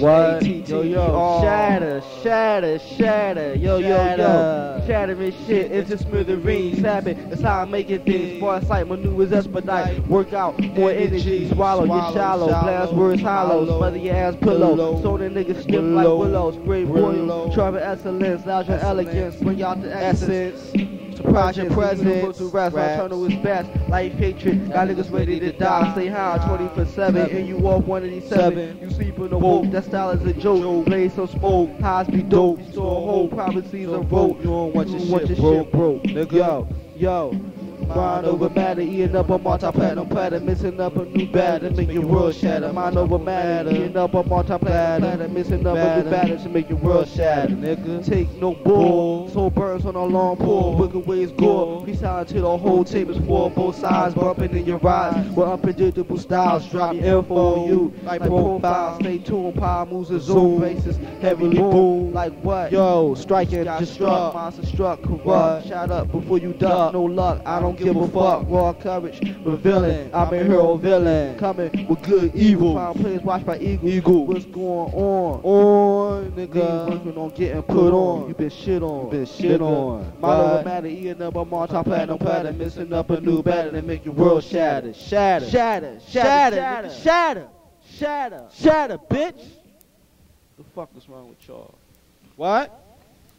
What? Yo, yo, shatter, shatter, shatter, yo, yo, yo, shattering shit into smithereens, snapping, that's how I'm making things, for sight, maneuvers expedite, work out, more energy, swallow, your shallow, blast words hollow, smother your ass pillow, so the niggas stiff like willows, great boy, travel excellence, lounge your elegance, bring out the essence. Surprise your presence, to rest, my turn to his best, life hatred, got niggas ready to die, say hi, 24 7, and you off one of these seven, you sleep in the woke, that style is a joke, blaze so smoke, highs be dope, store a whole prophecies of rope, you don't want your shit broke, broke, nigga, yo, yo. Mind over matter, eating up a multi-platinum platter, missing up a new batter, make your world shatter. Mind over matter, eating up a multi-platinum platter, missing up a new batter to make your world shatter, nigga. Take no bull, soul burns on a long pull, wicked ways gore. Peace out to the whole team is for both sides, bumping in your ride. With unpredictable styles, drop info on you like profile. Stay tuned, power moves and zoom bases, heavily boom. Like what? Yo, striking, just struck, monster struck, corrupt. Shout up before you duck, no luck. I don't give a fuck. Raw courage, revealing. I'm a hero villain. Coming with good evil. Prime players watched by Eagle. Eagle. What's going on? On, nigga. Working on getting put on. You been shit on. You been shit on. Model matter, eating up a multi-platinum platter, missing up a new batter that make your world shatter. Shatter. Shatter. Shatter. Shatter. Shatter. Shatter. Shatter, bitch. The fuck is wrong with y'all? What?